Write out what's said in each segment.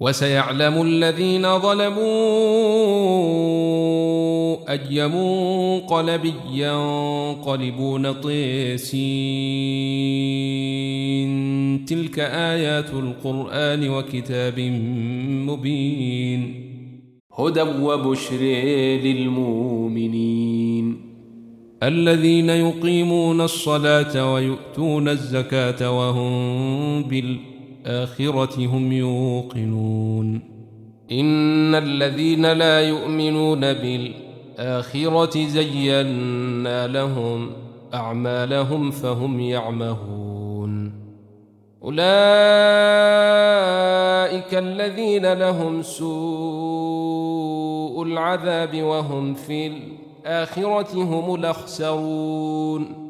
وسيعلم الذين ظلموا أي منقلب ينقلبون طيسين. تلك آيات القرآن وكتاب مبين. هدى وبشر للمؤمنين. الذين يقيمون الصلاة ويؤتون الزكاة وهم بالآخرة هم يوقنون. إن الذين لا يؤمنون بالآخرة زينا لهم أعمالهم فهم يعمهون. أولئك الذين لهم سوء العذاب وهم في الآخرة هم الأخسرون.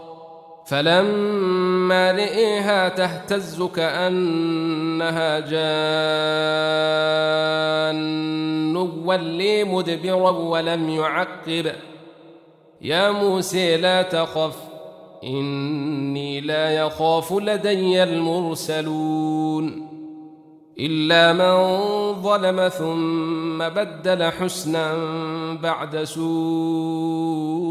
فلما رئيها تهتز كأنها جان. ولي مدبرا ولم يعقب. يا موسى لا تخف إني لا يخاف لدي المرسلون. إلا من ظلم ثم بدل حسنا بعد سوء.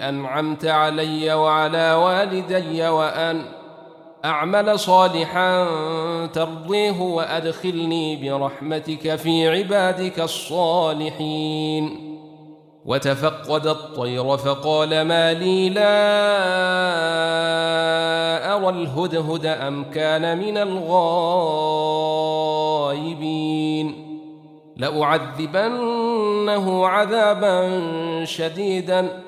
أنعمت علي وعلى والدي وأن أعمل صالحا ترضيه وأدخلني برحمتك في عبادك الصالحين. وتفقد الطير فقال ما لي لا أرى الهدهد أم كان من الغائبين. لأعذبنه عذابا شديدا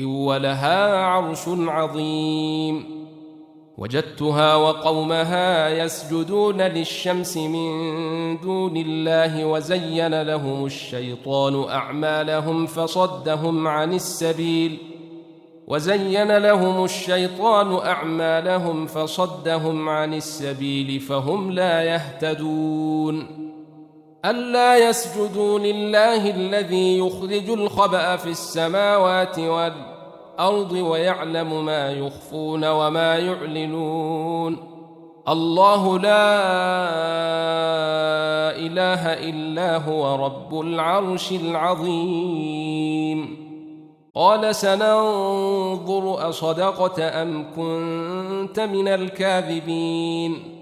ولها عرش عظيم. وجدتها وقومها يسجدون للشمس من دون الله وزين لهم الشيطان أعمالهم فصدهم عن السبيل. وزين لهم الشيطان أعمالهم فصدهم عن السبيل فهم لا يهتدون. ألا يسجدوا لله الذي يخرج الخبأ في السماوات والأرض ويعلم ما يخفون وما يعلنون. الله لا إله إلا هو رب العرش العظيم. قال سننظر أصدقت أم كنت من الكاذبين.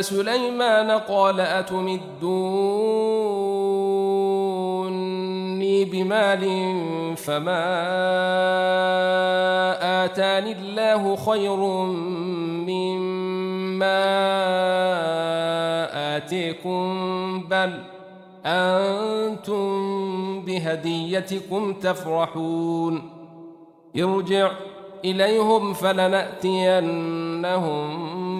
سليمان قال أتمدوني بمال فما آتاني الله خير مما آتيكم بل أنتم بهديتكم تفرحون ارجع إليهم فلنأتينهم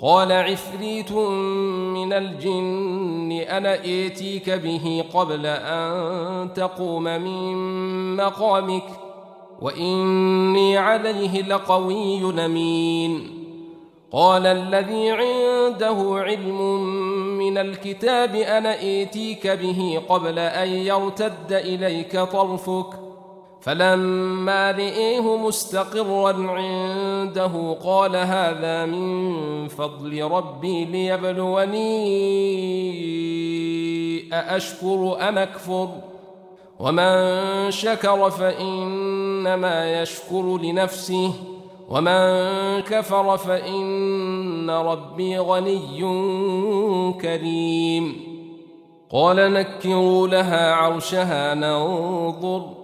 قال عفريت من الجن أنا إيتيك به قبل أن تقوم من مقامك وإني عليه لقوي نمين قال الذي عنده علم من الكتاب أنا إيتيك به قبل أن يرتد إليك طرفك. فلما رئيه مستقرا عنده قال هذا من فضل ربي ليبلوني أأشكر أم أكفر؟ ومن شكر فإنما يشكر لنفسه ومن كفر فإن ربي غني كريم. قال نكروا لها عرشها ننظر.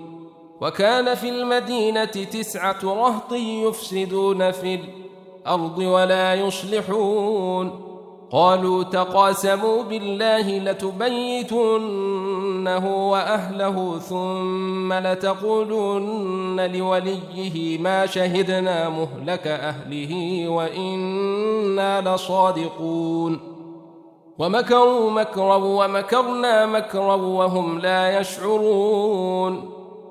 وكان في المدينة تسعة رهط يفسدون في الأرض ولا يصلحون. قالوا تقاسموا بالله لتبيتنه وأهله ثم لتقولن لوليه ما شهدنا مهلك أهله وإنا لصادقون. ومكروا مكرا ومكرنا مكرا وهم لا يشعرون.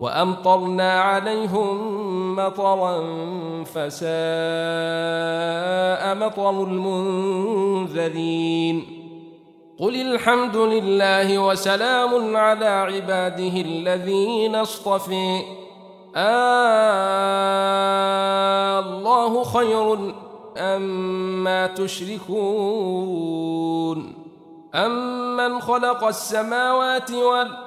وأمطرنا عليهم مطرا فساء مطر المنذرين. قل الحمد لله وسلام على عباده الذين اصطفي. آه الله خير أما تشركون. أمن خلق السماوات والأرض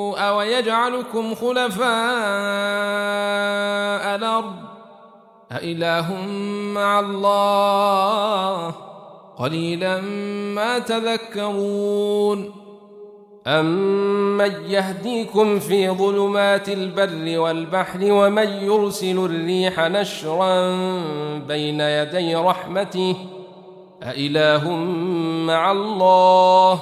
ويجعلكم خلفاء الأرض؟ أإله مع الله قليلا ما تذكرون أمن يهديكم في ظلمات البر والبحر ومن يرسل الريح نشرا بين يدي رحمته أإله مع الله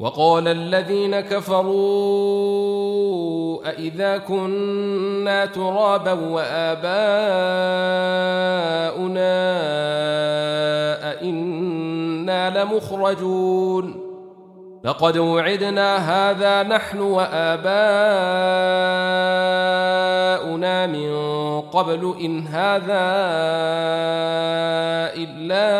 وقال الذين كفروا أإذا كنا ترابا وآباؤنا أئنا لمخرجون لقد وعدنا هذا نحن وآباؤنا من قبل إن هذا إلا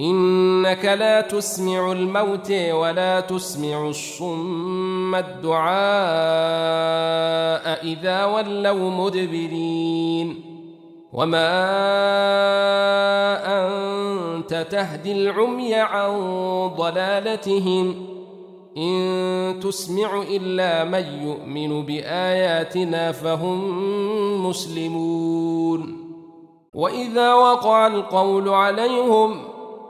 إنك لا تسمع الموت ولا تسمع الصم الدعاء إذا ولوا مدبرين. وما أنت تهدي العمي عن ضلالتهم. إن تسمع إلا من يؤمن بآياتنا فهم مسلمون. وإذا وقع القول عليهم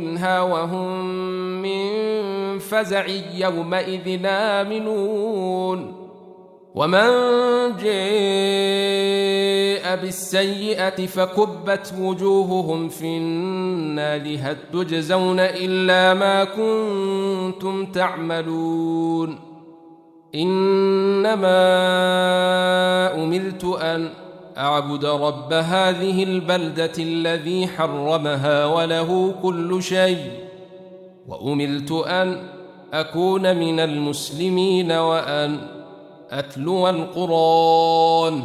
منها وهم من فزع يومئذ آمنون. ومن جاء بالسيئة فكبت وجوههم في النار. هل تجزون إلا ما كنتم تعملون؟ إنما أمرت أن أعبد رب هذه البلدة الذي حرمها وله كل شيء وأمرت أن أكون من المسلمين وأن أتلو القرآن.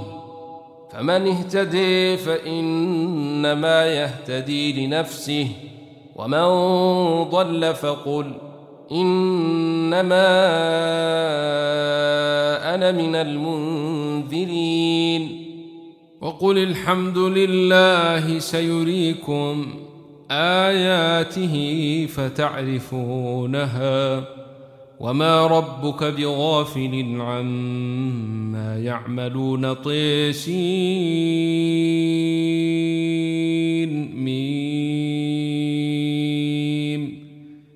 فمن اهتدي فإنما يهتدي لنفسه ومن ضل فقل إنما أنا من المنذرين. وقل الحمد لله سيريكم آياته فتعرفونها وما ربك بغافل عما يعملون طيسين. مين